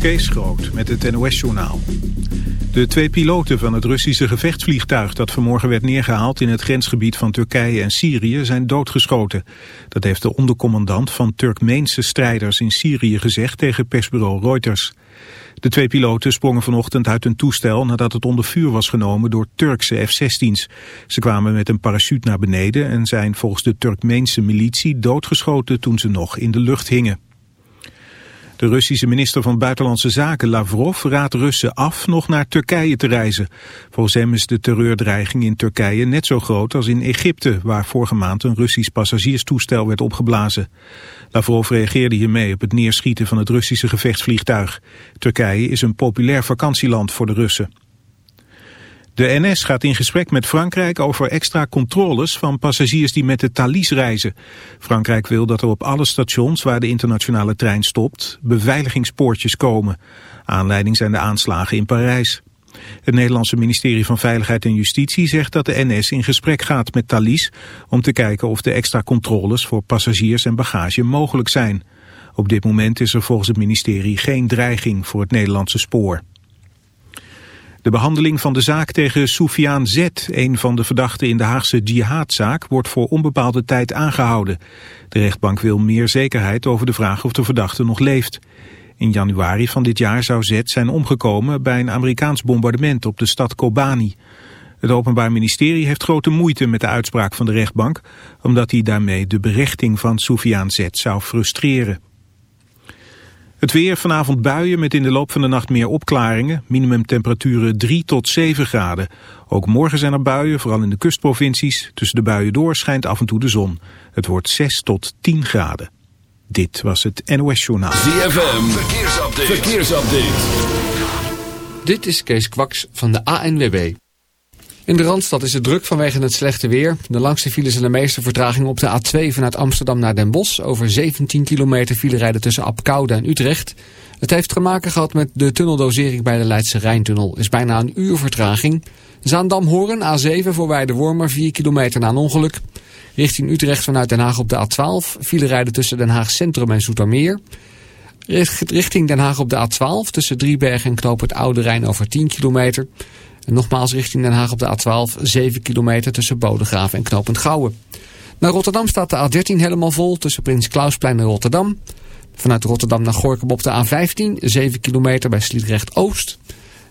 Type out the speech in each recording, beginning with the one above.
Kees Groot met het NOS-journaal. De twee piloten van het Russische gevechtsvliegtuig dat vanmorgen werd neergehaald in het grensgebied van Turkije en Syrië zijn doodgeschoten. Dat heeft de ondercommandant van Turkmeense strijders in Syrië gezegd tegen persbureau Reuters. De twee piloten sprongen vanochtend uit een toestel nadat het onder vuur was genomen door Turkse F-16's. Ze kwamen met een parachute naar beneden en zijn volgens de Turkmeense militie doodgeschoten toen ze nog in de lucht hingen. De Russische minister van Buitenlandse Zaken Lavrov raadt Russen af nog naar Turkije te reizen. Volgens hem is de terreurdreiging in Turkije net zo groot als in Egypte, waar vorige maand een Russisch passagierstoestel werd opgeblazen. Lavrov reageerde hiermee op het neerschieten van het Russische gevechtsvliegtuig. Turkije is een populair vakantieland voor de Russen. De NS gaat in gesprek met Frankrijk over extra controles van passagiers die met de Thalys reizen. Frankrijk wil dat er op alle stations waar de internationale trein stopt beveiligingspoortjes komen. Aanleiding zijn de aanslagen in Parijs. Het Nederlandse ministerie van Veiligheid en Justitie zegt dat de NS in gesprek gaat met Thalys om te kijken of de extra controles voor passagiers en bagage mogelijk zijn. Op dit moment is er volgens het ministerie geen dreiging voor het Nederlandse spoor. De behandeling van de zaak tegen Soufiane Z, een van de verdachten in de Haagse jihadzaak, wordt voor onbepaalde tijd aangehouden. De rechtbank wil meer zekerheid over de vraag of de verdachte nog leeft. In januari van dit jaar zou Z zijn omgekomen bij een Amerikaans bombardement op de stad Kobani. Het Openbaar Ministerie heeft grote moeite met de uitspraak van de rechtbank, omdat hij daarmee de berechting van Soufiane Z zou frustreren. Het weer, vanavond buien met in de loop van de nacht meer opklaringen. Minimumtemperaturen 3 tot 7 graden. Ook morgen zijn er buien, vooral in de kustprovincies. Tussen de buien door schijnt af en toe de zon. Het wordt 6 tot 10 graden. Dit was het NOS Journaal. ZFM, verkeersupdate. verkeersupdate. Dit is Kees Kwaks van de ANWB. In de Randstad is het druk vanwege het slechte weer. De langste files en de meeste vertragingen op de A2 vanuit Amsterdam naar Den Bosch. Over 17 kilometer file rijden tussen Apkoude en Utrecht. Het heeft te maken gehad met de tunneldosering bij de Leidse Rijntunnel. is bijna een uur vertraging. Zaandam-Horen, A7 voor Weide-Wormer, 4 kilometer na een ongeluk. Richting Utrecht vanuit Den Haag op de A12. File rijden tussen Den Haag Centrum en Zoetermeer. Richting Den Haag op de A12 tussen Driebergen en Knoop het Oude Rijn over 10 kilometer. En nogmaals richting Den Haag op de A12, 7 kilometer tussen Bodegraven en Knopend Gouwen. Naar Rotterdam staat de A13 helemaal vol tussen Prins Klausplein en Rotterdam. Vanuit Rotterdam naar Gorkum op de A15, 7 kilometer bij Sliedrecht Oost.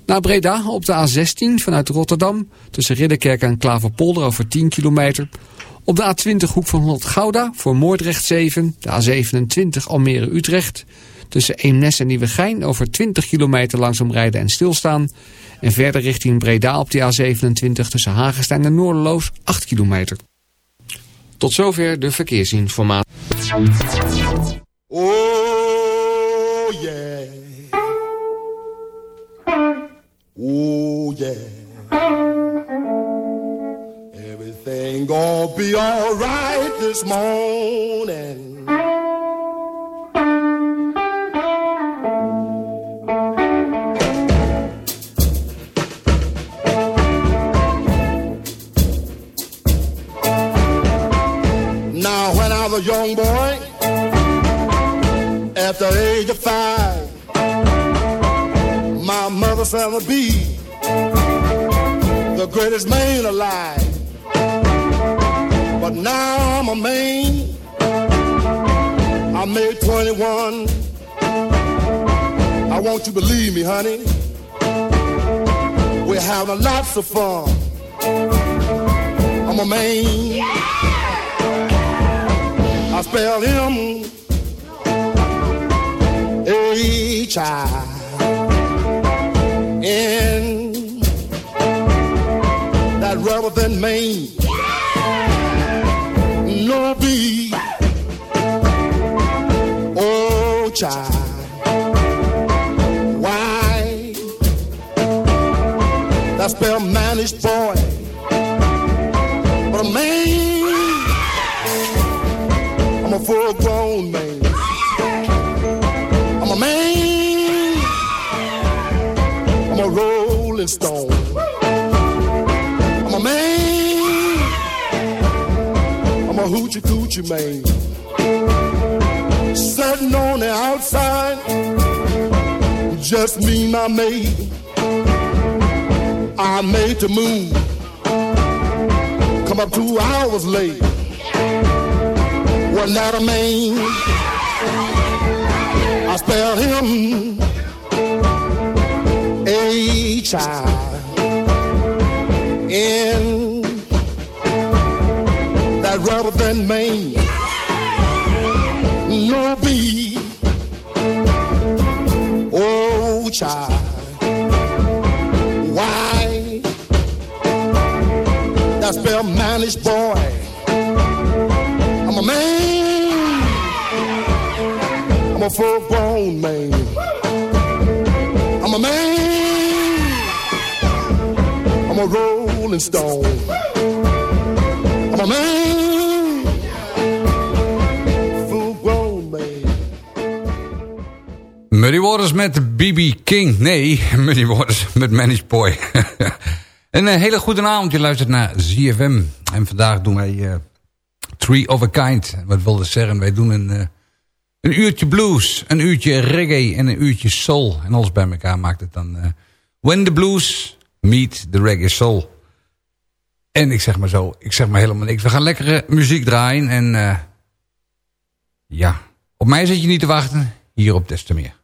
Naar Breda op de A16 vanuit Rotterdam tussen Ridderkerk en Klaverpolder over 10 kilometer. Op de A20 hoek van Holland Gouda voor Moordrecht 7, de A27 Almere Utrecht. Tussen Eemnes en Nieuwegein over 20 kilometer langzaam rijden en stilstaan. En verder richting Breda op de A27 tussen Hagenstein en Noorderloos 8 kilometer. Tot zover de verkeersinformatie. Oh yeah. Oh yeah. Everything gonna alright this morning. A young boy at the age of five. My mother said I'd be the greatest man alive. But now I'm a man. I made 21. I want you to believe me, honey. We're having lots of fun. I'm a man. Yeah! I spell him H I N that rubber than Maine. No B Oh child Why? That spell managed boy a full grown man. I'm a man. I'm a rolling stone. I'm a man. I'm a hoochie coochie man. Sitting on the outside just me, my maid. I made the move. Come up two hours late. Wasn't that a man? I spelled him a child in that rubber than man. No B. Oh, child. Why? That spell manish boy. I'm a man. I'm a full grown man. I'm a man. I'm a rolling stone. I'm a man. Full grown man. Muddy Waters met BB King. Nee, Muddy Waters met Managed Boy. een eh, hele goede avond. Je luistert naar ZFM. En vandaag doen wij eh, Three of a Kind. Wat wil dat zeggen? Wij doen een, eh, een uurtje blues, een uurtje reggae en een uurtje soul. En alles bij elkaar maakt het dan... Eh, When the blues meet the reggae soul. En ik zeg maar zo, ik zeg maar helemaal niks. We gaan lekkere muziek draaien en... Eh, ja, op mij zit je niet te wachten. Hierop des te meer.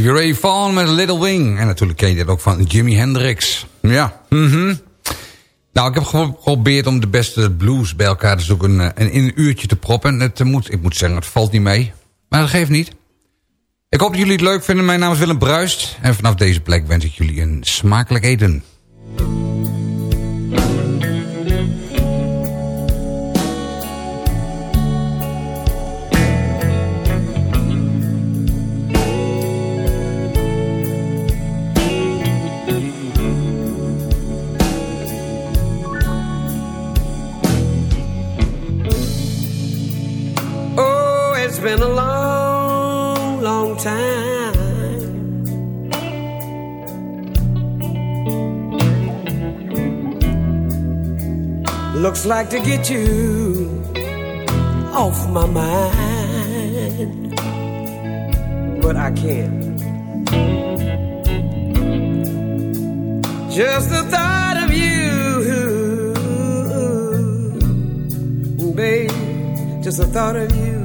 Stevie Ray Vaughan met Little Wing. En natuurlijk ken je dit ook van Jimi Hendrix. Ja, mhm. Nou, ik heb geprobeerd om de beste blues bij elkaar te zoeken... en eh, in een uurtje te proppen. En het moet, ik moet zeggen, het valt niet mee. Maar dat geeft niet. Ik hoop dat jullie het leuk vinden. Mijn naam is Willem Bruist. En vanaf deze plek wens ik jullie een smakelijk eten. To get you off my mind, but I can't. Just the thought of you, babe, just the thought of you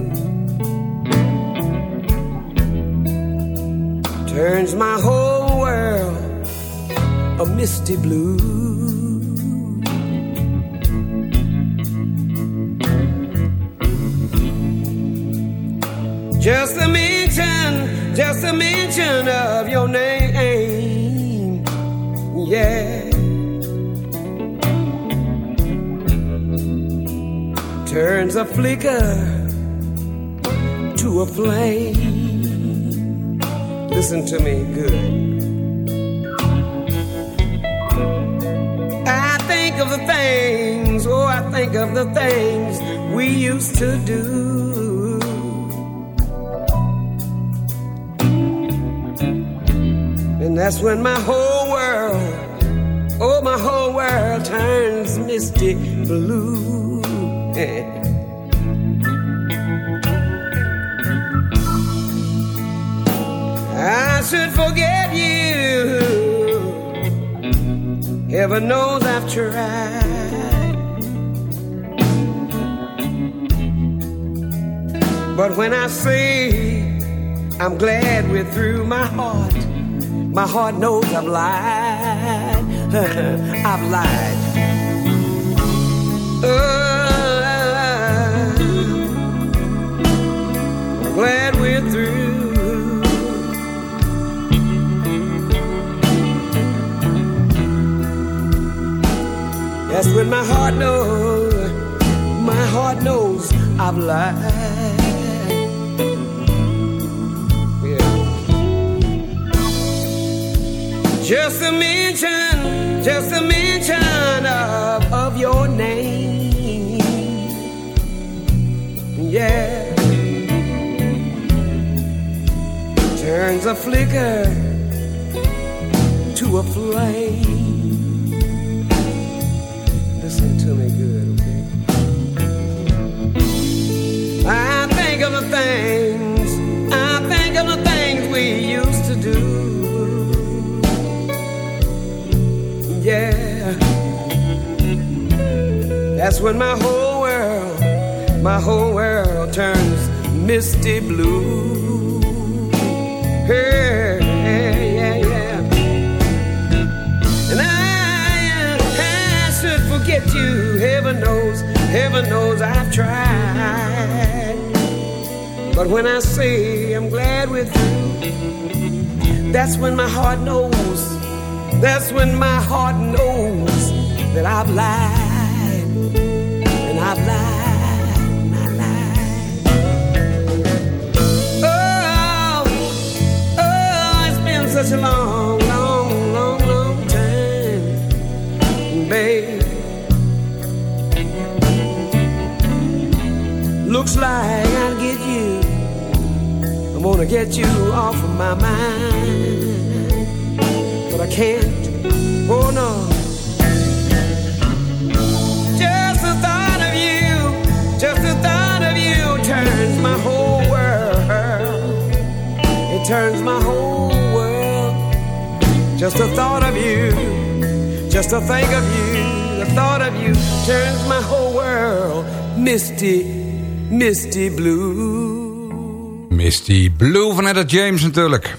turns my whole world a misty blue. Turns a flicker to a flame. Listen to me good. I think of the things, oh, I think of the things we used to do. And that's when my whole world, oh, my whole world turns misty blue. I should forget you. Heaven knows I've tried. But when I say I'm glad we're through, my heart my heart knows I've lied. I've lied. Oh, glad we're through. That's when my heart knows my heart knows I've lied. Yeah. Just a mention, just a mention of, of your name. Yeah. Turns a flicker to a flame. Listen to me good, okay? I think of the things, I think of the things we used to do. Yeah. That's when my whole world, my whole world turns misty blue. Heaven knows heaven knows I've tried. But when I say I'm glad with you, that's when my heart knows. That's when my heart knows that I've lied. And I've lied. A long, long, long, long time, babe. Looks like I'll get you. I'm gonna get you off of my mind, but I can't. Oh no. Just the thought of you, just the thought of you turns my whole world. It turns my whole. Just the thought of you, just to think of you, the thought of you turns my whole world misty, misty blue. Misty Blue van Etta James natuurlijk.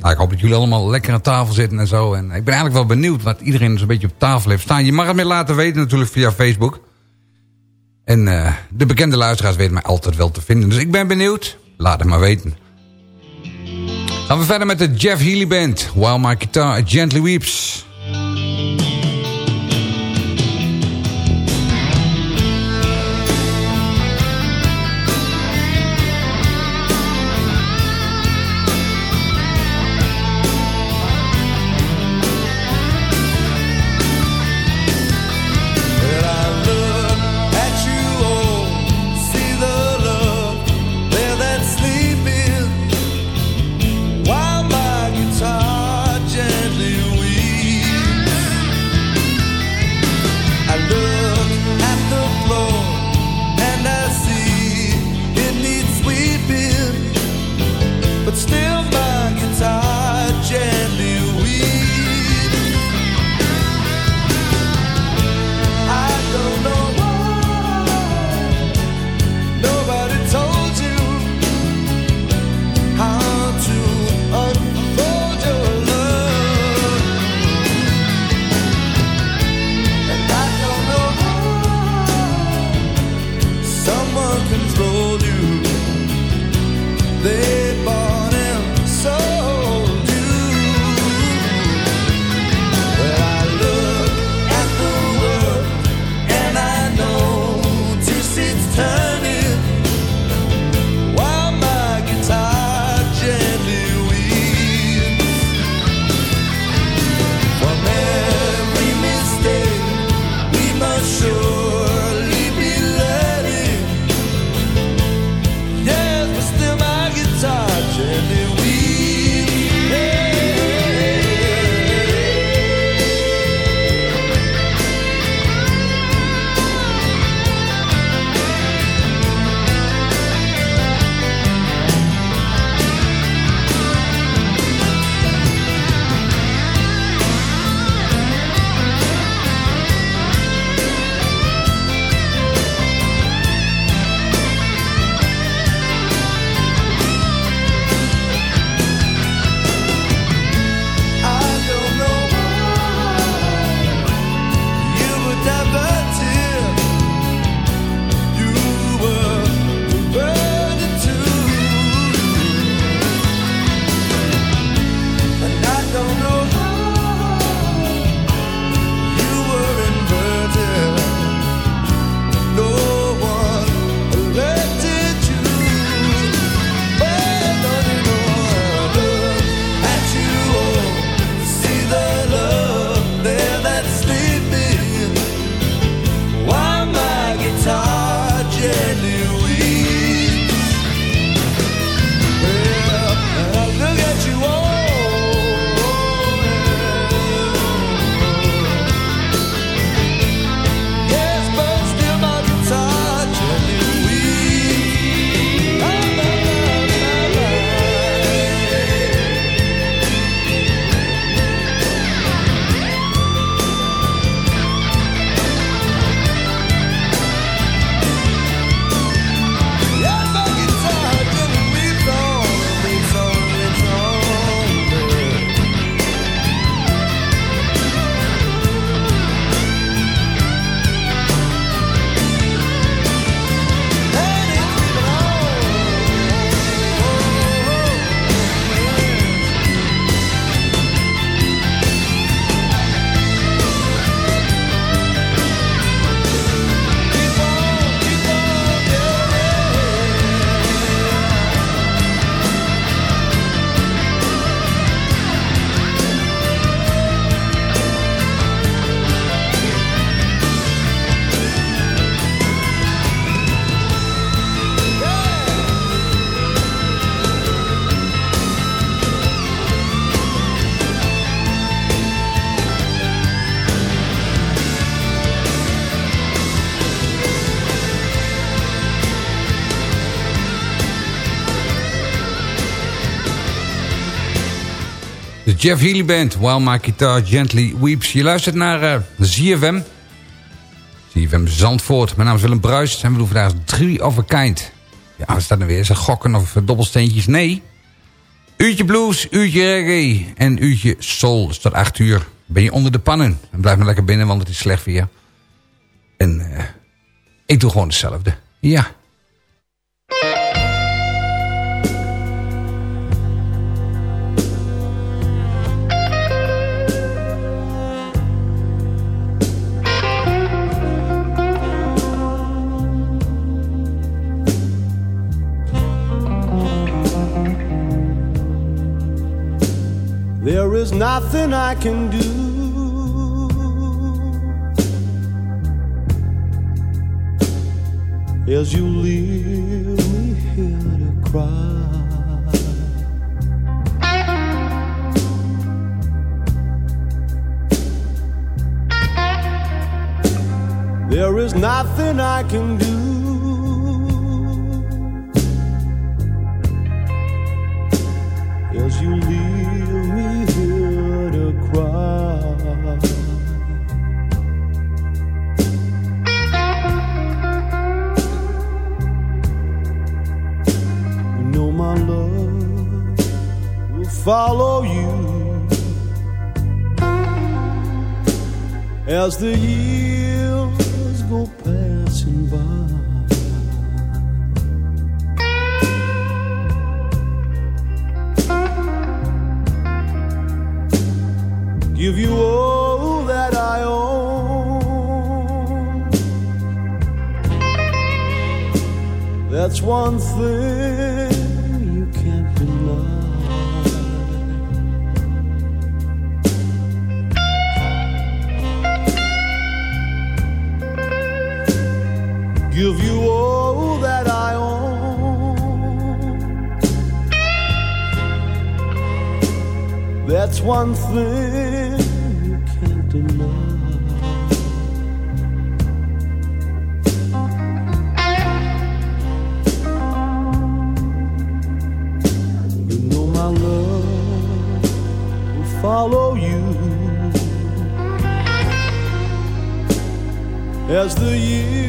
Nou, ik hoop dat jullie allemaal lekker aan tafel zitten en zo. En ik ben eigenlijk wel benieuwd wat iedereen zo'n beetje op tafel heeft staan. Je mag het mij laten weten natuurlijk via Facebook. En eh, de bekende luisteraars weten mij altijd wel te vinden. Dus ik ben benieuwd. Laat het maar weten. Gaan we verder met de Jeff Healy Band. While My Guitar Gently Weeps. Jeff Healy Band, While My Guitar Gently Weeps. Je luistert naar uh, ZFM. ZFM Zandvoort. Mijn naam is Willem Bruis en we doen vandaag Three of a Kind. Ja, wat staat nou weer? Is gokken of dobbelsteentjes? Nee. Uurtje blues, uurtje reggae en uurtje soul. Dus tot 8 uur ben je onder de pannen. En blijf maar lekker binnen, want het is slecht weer. En uh, ik doe gewoon hetzelfde. Ja. Is nothing I can do. As you leave me here to cry. There is nothing I can do. As you leave me follow you as the years go passing by. give you all that I own. That's one thing Give you all that I own. That's one thing you can't deny. You know my love will follow you as the years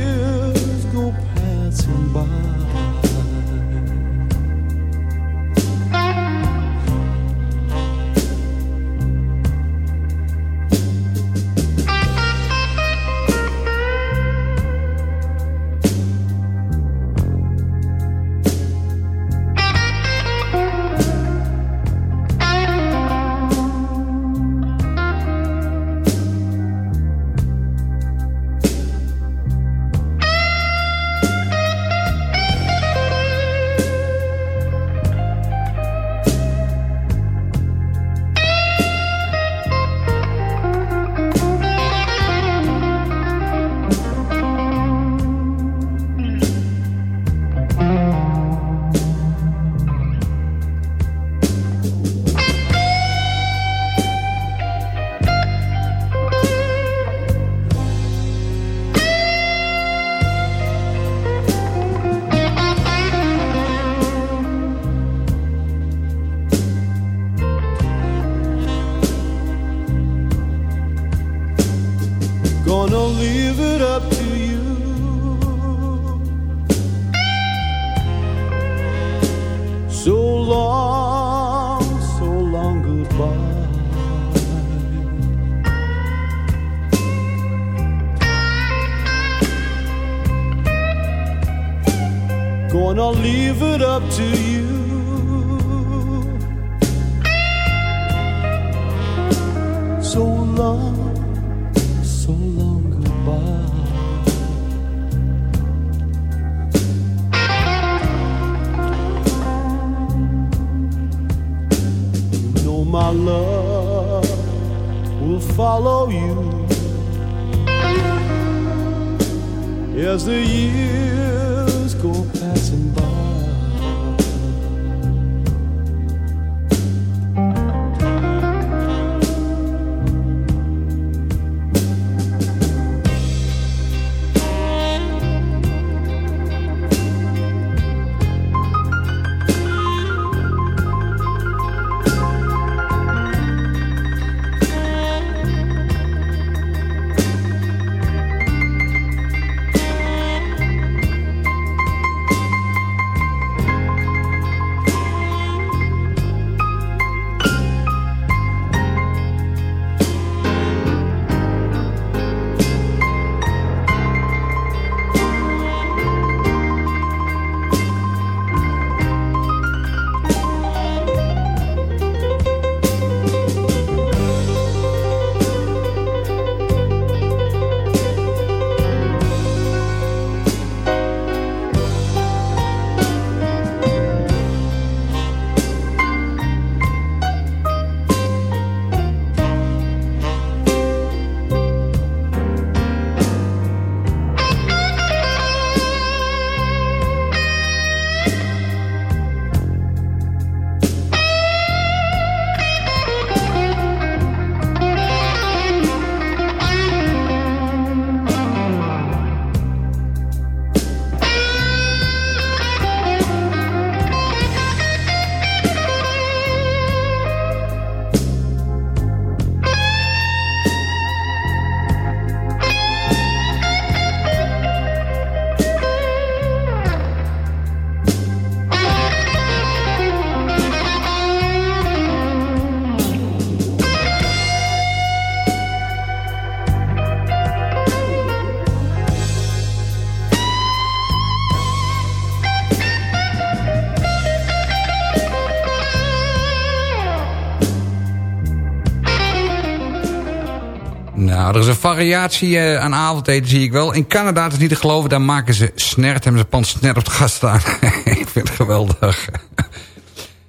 Nou, er is een variatie uh, aan avondeten, zie ik wel. In Canada, het is niet te geloven, daar maken ze snert. Hebben ze pan snert op het gas staan. ik vind het geweldig.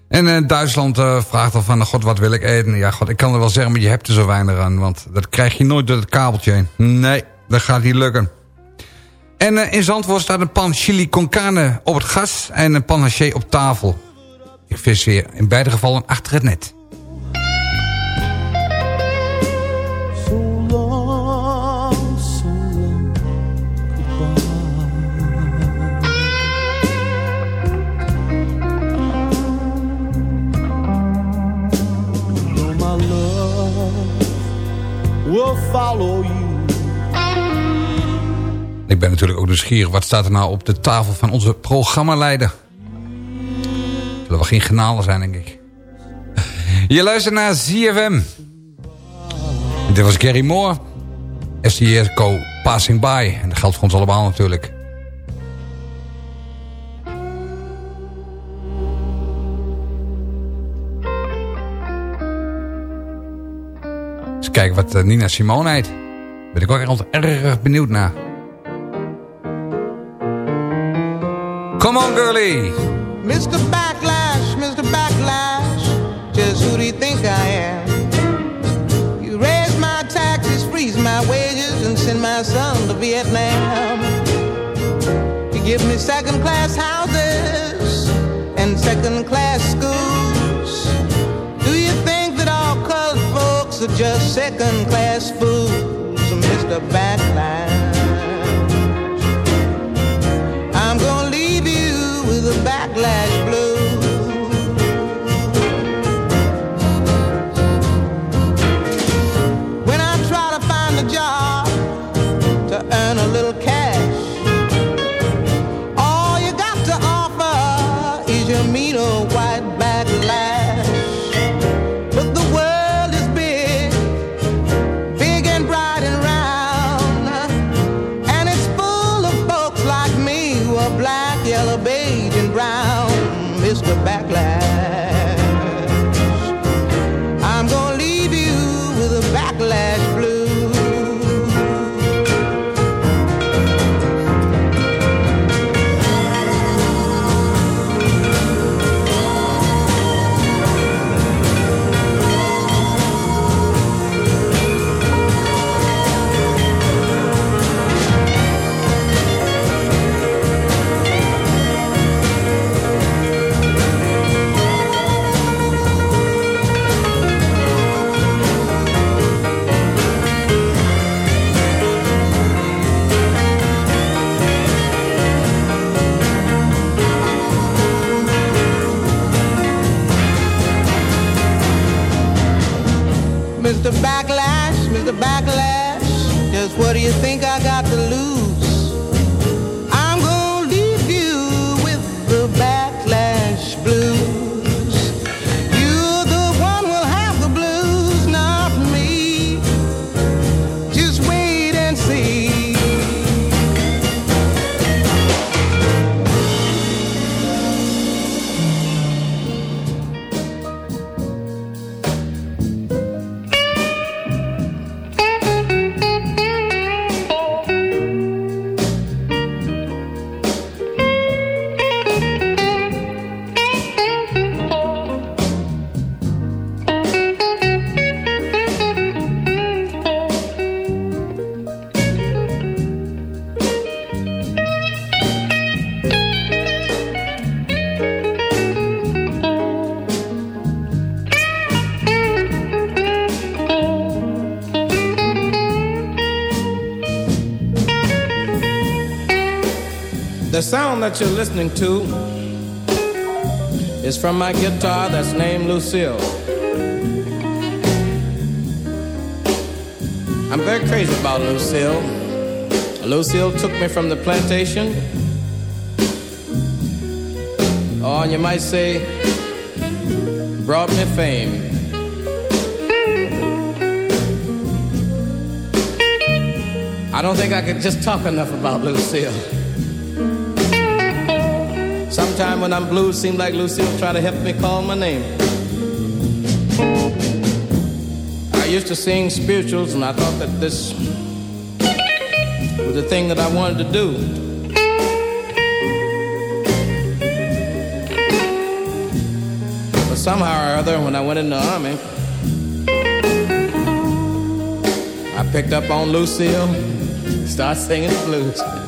en uh, Duitsland uh, vraagt al van, god, wat wil ik eten? Ja, god, ik kan er wel zeggen, maar je hebt er zo weinig aan. Want dat krijg je nooit door het kabeltje heen. Nee, dat gaat niet lukken. En in Zandvoort staat een pan chili con carne op het gas... en een pan haché op tafel. Ik vis weer in beide gevallen achter het net. Ik ben natuurlijk ook nieuwsgierig. Wat staat er nou op de tafel van onze programmaleider? Zullen we geen genalen zijn, denk ik. Je luistert naar ZFM. Dit was Gary Moore. STS Co. Passing By. En dat geldt voor ons allemaal natuurlijk. Eens kijken wat eh, Nina Simone heet. Ben ik ook erg benieuwd naar. Come on, girlie. Mr. Backlash, Mr. Backlash, just who do you think I am? You raise my taxes, freeze my wages, and send my son to Vietnam. You give me second class houses and second class schools. Do you think that all colored folks are just second class fools, Mr. Backlash? The sound that you're listening to is from my guitar that's named Lucille. I'm very crazy about Lucille. Lucille took me from the plantation. Oh, and you might say, brought me fame. I don't think I could just talk enough about Lucille. Sometime when I'm blue, seem like Lucille try to help me call my name. I used to sing spirituals, and I thought that this was the thing that I wanted to do. But somehow or other, when I went in the army, I picked up on Lucille, started singing the blues.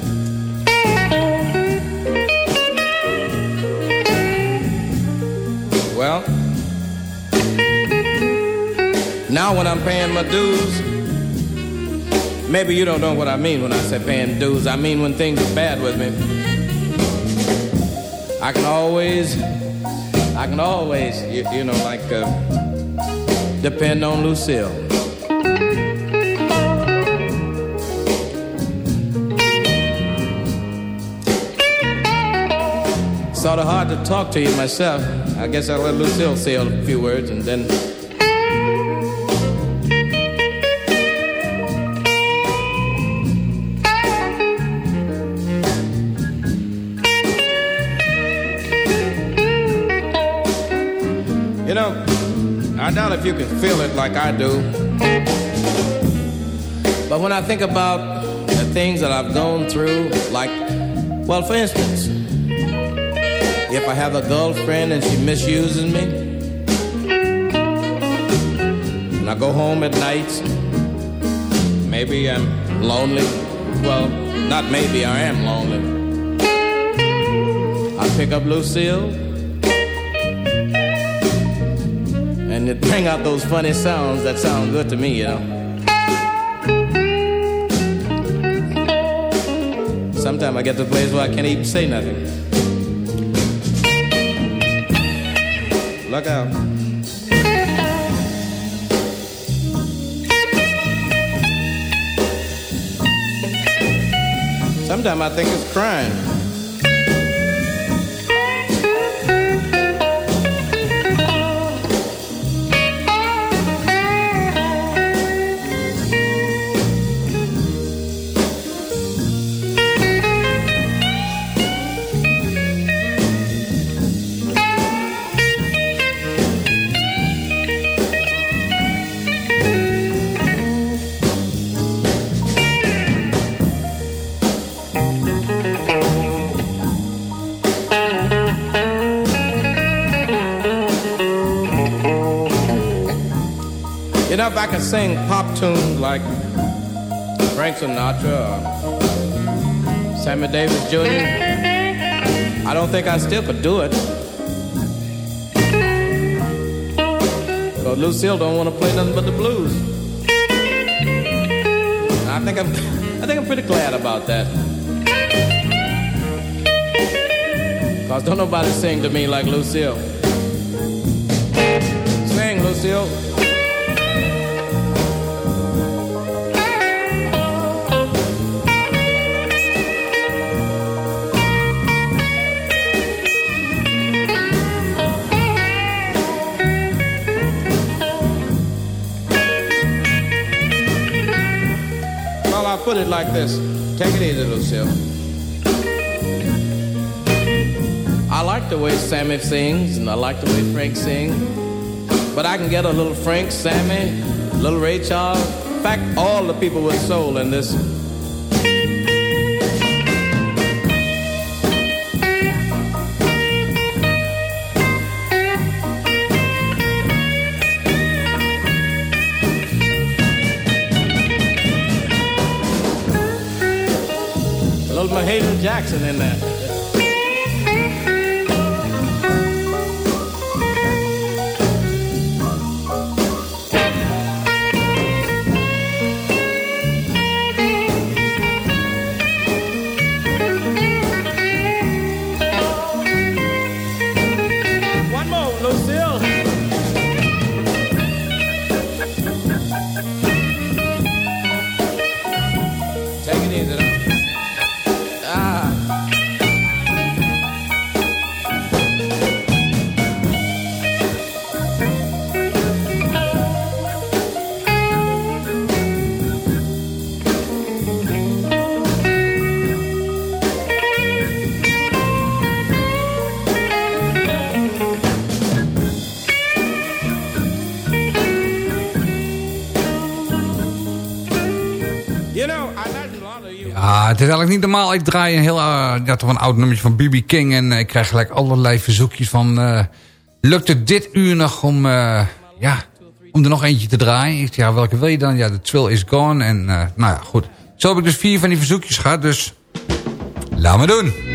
Now when I'm paying my dues, maybe you don't know what I mean when I say paying dues. I mean when things are bad with me. I can always, I can always, you, you know, like uh, depend on Lucille. Sort of hard to talk to you myself. I guess I'll let Lucille say a few words and then. If you can feel it like I do. But when I think about the things that I've gone through, like, well, for instance, if I have a girlfriend and she misuses me, and I go home at night, maybe I'm lonely. Well, not maybe, I am lonely. I pick up Lucille, and it bring out those funny sounds that sound good to me, you know. Sometimes I get to a place where I can't even say nothing. Look out. Sometimes I think it's crying. Could sing pop tunes like Frank Sinatra or Sammy Davis Jr., I don't think I still could do it. But Lucille don't want to play nothing but the blues. And I think I'm, I think I'm pretty glad about that. Cause don't nobody sing to me like Lucille. Sing, Lucille. Put it like this. Take it easy, Lucille. I like the way Sammy sings, and I like the way Frank sings. But I can get a little Frank, Sammy, little Ray Charles. In fact, all the people with soul in this. Mahalia Jackson in there. Het is eigenlijk niet normaal. Ik draai een heel uh, ja, toch een oud nummertje van B.B. King. En ik krijg gelijk allerlei verzoekjes van... Uh, lukt het dit uur nog om, ja, om er nog eentje te draaien? Ik ja, welke wil je dan? Ja, de Twill is gone. En nou ja, goed. Zo heb ik dus vier van die verzoekjes gehad. Dus laat me doen.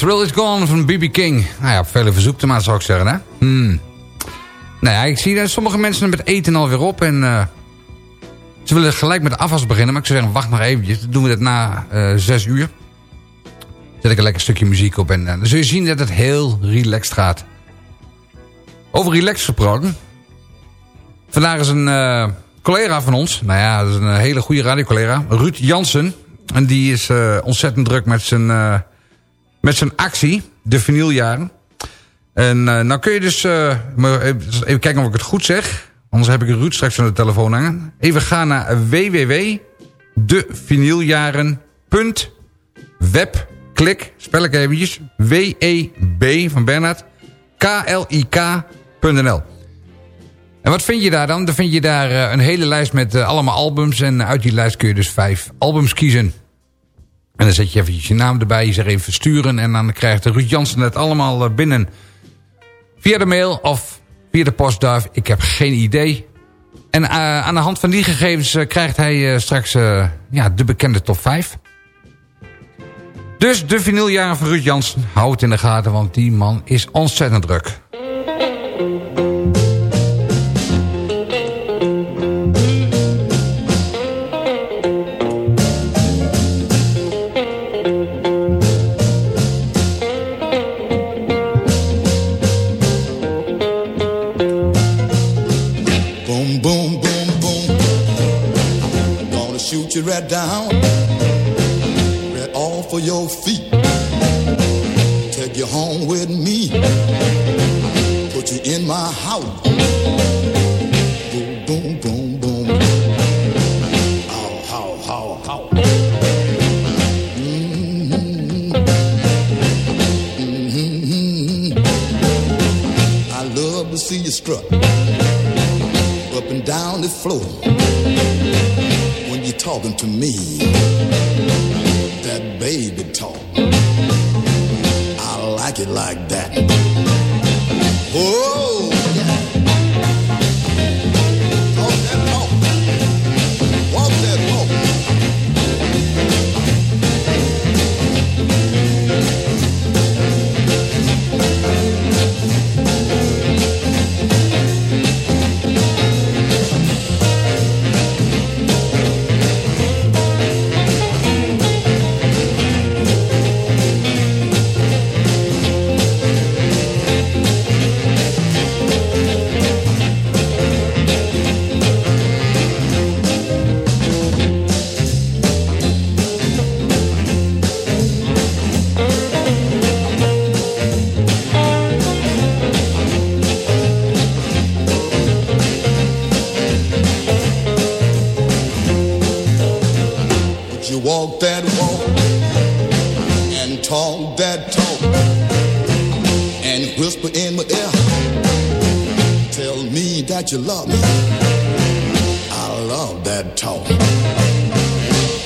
Thrill is Gone van B.B. King. Nou ja, vele verzoekten maar zou ik zeggen, hè? Hmm. Nou ja, ik zie dat sommige mensen met eten alweer op en... eh, ze willen gelijk met de afwas beginnen, maar ik zou zeggen, wacht nog eventjes. Dan doen we dat na eh, zes uur. Zet ik een lekker stukje muziek op en eh, dan zul je zien dat het heel relaxed gaat. Over relaxed gesproken. Vandaag is een collega van ons, nou ja, dat is een hele goede radiocollega, Ruud Jansen. En die is ontzettend druk met zijn, met zijn actie, de vinyljaren. En eh, nou kun je dus, eh, even kijken of ik het goed zeg. Anders heb ik Ruud straks aan de telefoon hangen. Even gaan naar www.devinyljaren.webklik, spel ik eventjes, W-E-B van Bernard, K-L-I-K.nl. En wat vind je daar dan? Dan vind je daar eh, een hele lijst met allemaal albums. En uit die lijst kun je dus vijf albums kiezen. En dan zet je eventjes je naam erbij. Je zegt even versturen. En dan krijgt Ruud Jansen het allemaal eh, binnen. Via de mail of via de postduif. Ik heb geen idee. En eh, aan de hand van die gegevens eh, krijgt hij straks ja, de bekende top 5. Dus de vinyljaren van Ruud Jansen. Hou het in de gaten, want die man is ontzettend druk. Gonna you right down, right off of your feet. Take you home with me. Put you in my house. Boom, boom, boom, boom. How, how, how, how. Mhm. Mhm. I love to see you strut up and down the floor talking to me. That baby talk. I like it like that. Oh, you love me. I love that talk.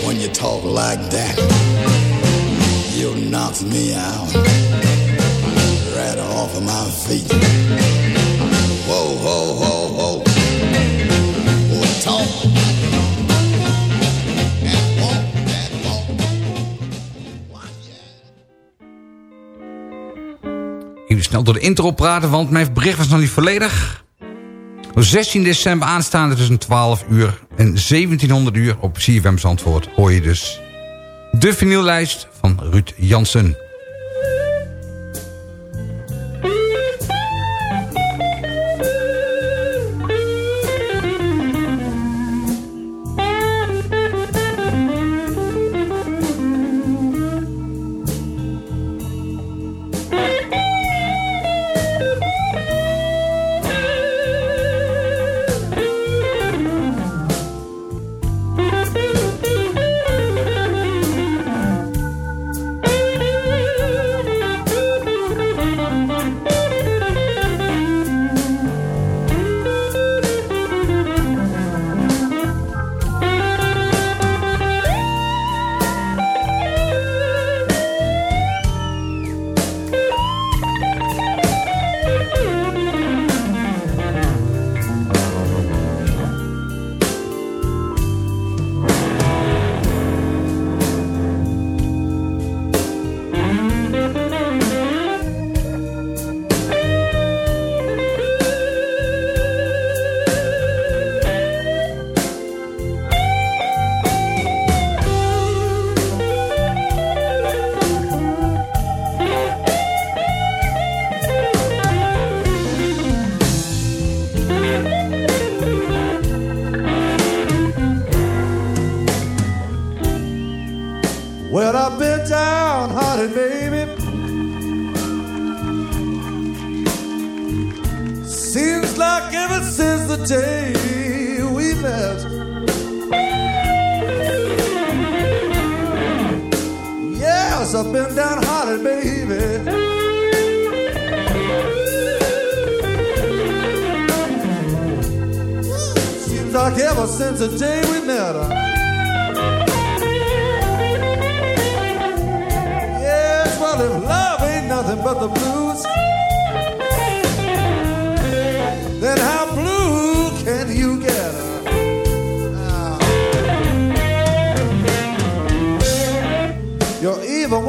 When you talk like that, you knock me out right off of my feet. Whoa, whoa, whoa, whoa. Boy, talk. Snel door de intro praten, want mijn bericht was nog niet volledig. Op 16 december aanstaande tussen 12 uur en 1700 uur op CFM Zandvoort... hoor je dus de vinyllijst van Ruud Jansen.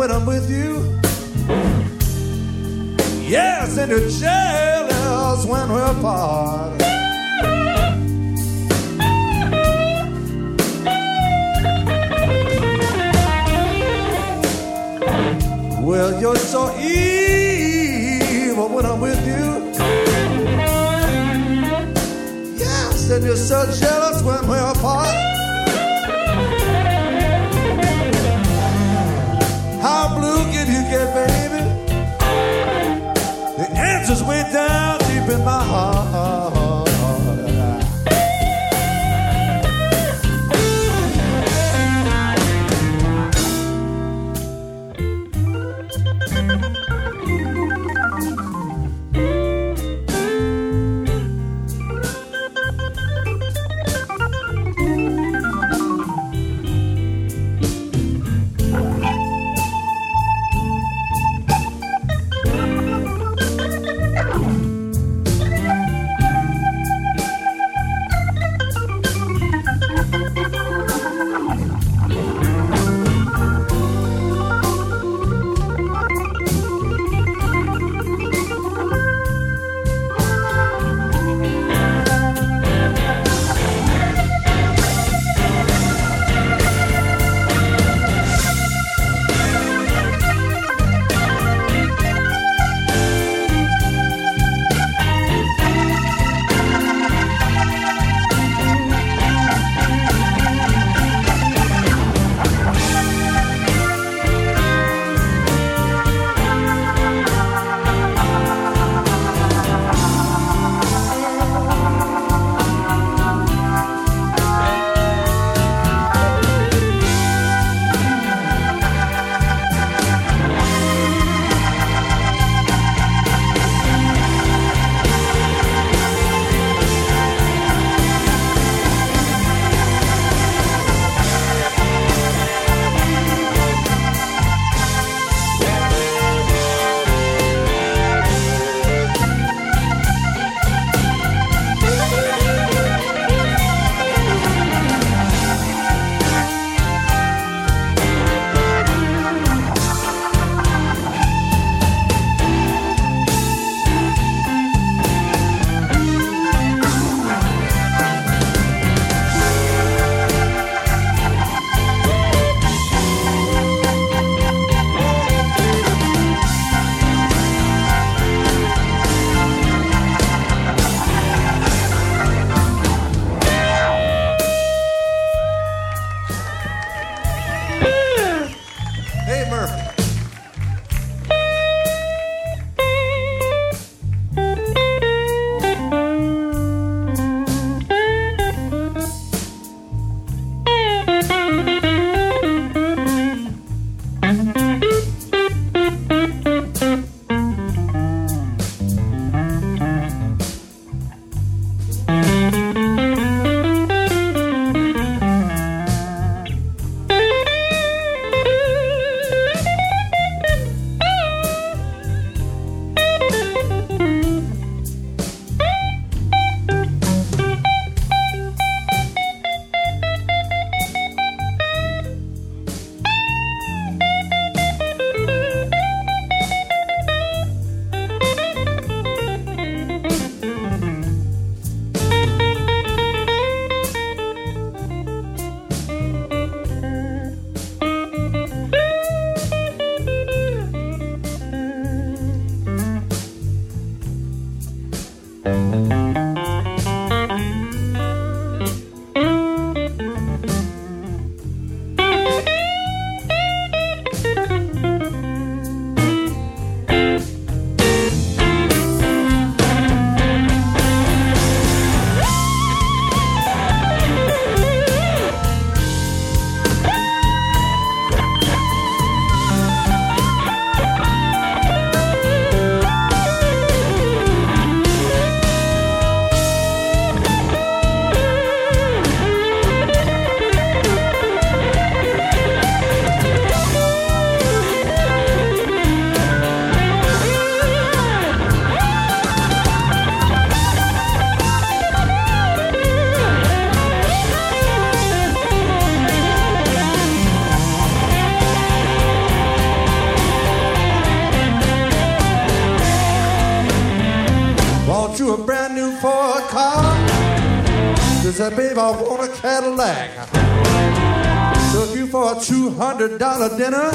When I'm with you. Yes, and you're jealous when we're apart. Well, you're so evil when I'm with you. Yes, and you're so jealous when we're apart. Way down $200 dinner.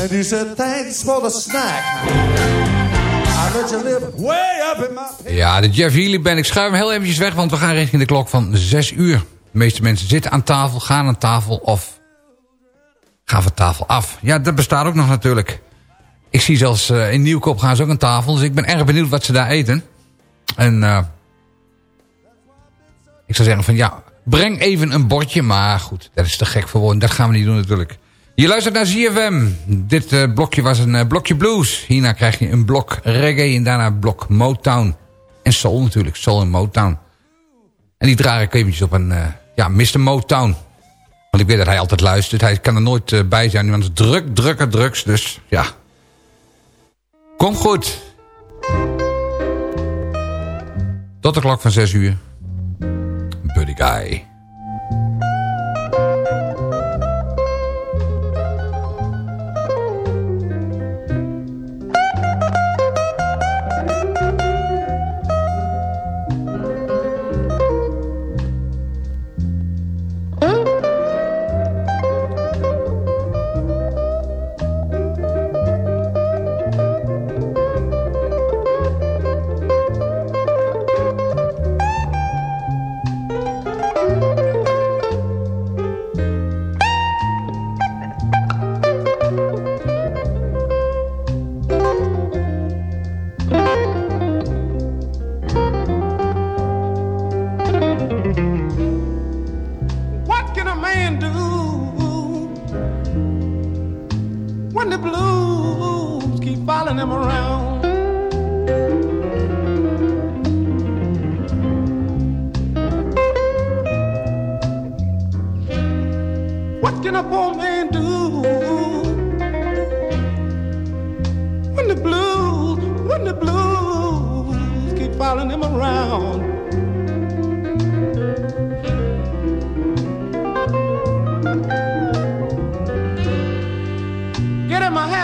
And you said, thanks for the snack. Ja, de Jeff Healy Band. Ik schuif hem heel eventjes weg, want we gaan richting de klok van 6 uur. De meeste mensen zitten aan tafel, gaan aan tafel of gaan van tafel af. Ja, dat bestaat ook nog natuurlijk. Ik zie zelfs uh, in Nieuwkoop gaan ze ook aan tafel. Dus ik ben erg benieuwd wat ze daar eten. En uh, ik zou zeggen van ja, breng even een bordje. Maar goed, dat is te gek voor woorden. Dat gaan we niet doen natuurlijk. Je luistert naar ZFM. Dit uh, blokje was een blokje blues. Hierna krijg je een blok reggae en daarna een blok Motown. En soul natuurlijk, soul en Motown. En die draag ik eventjes op een ja, Mr. Motown. Want ik weet dat hij altijd luistert. Hij kan er nooit bij zijn. Want het is druk, drukker, drugs. Dus ja. Kom goed. Tot de klok van 6 uur. Buddy Guy.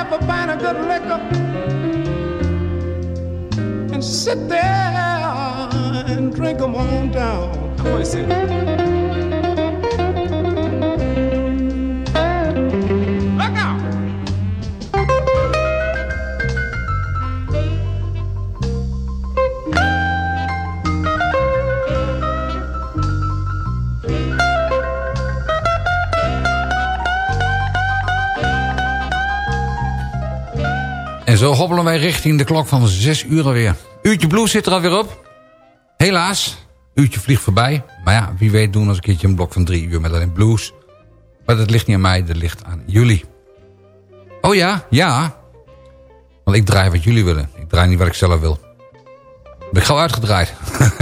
have a pint of good liquor and sit there and drink them on down. I. zo hobbelen wij richting de klok van 6 uur alweer. Uurtje blues zit er alweer op. Helaas, uurtje vliegt voorbij. Maar ja, wie weet doen we een keertje een blok van 3 uur met alleen blues. Maar dat ligt niet aan mij, dat ligt aan jullie. Oh ja, ja. Want ik draai wat jullie willen. Ik draai niet wat ik zelf wil. Ben ik gauw uitgedraaid?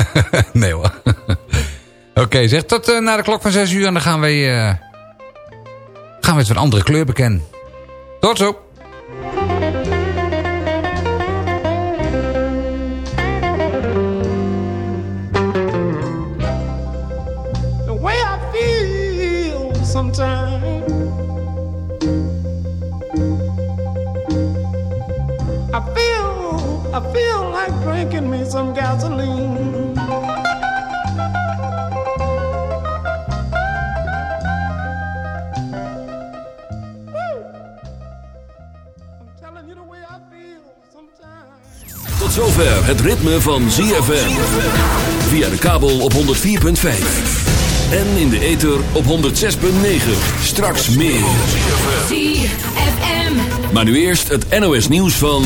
nee hoor. Oké, zeg tot uh, na de klok van 6 uur en dan gaan we, uh, gaan we het van andere kleur bekennen. Tot zo. Some gasoline. Tot zover het ritme van ZFM. Via de kabel op 104.5. En in de ether op 106.9. Straks meer. ZFM. Maar nu eerst het NOS nieuws van...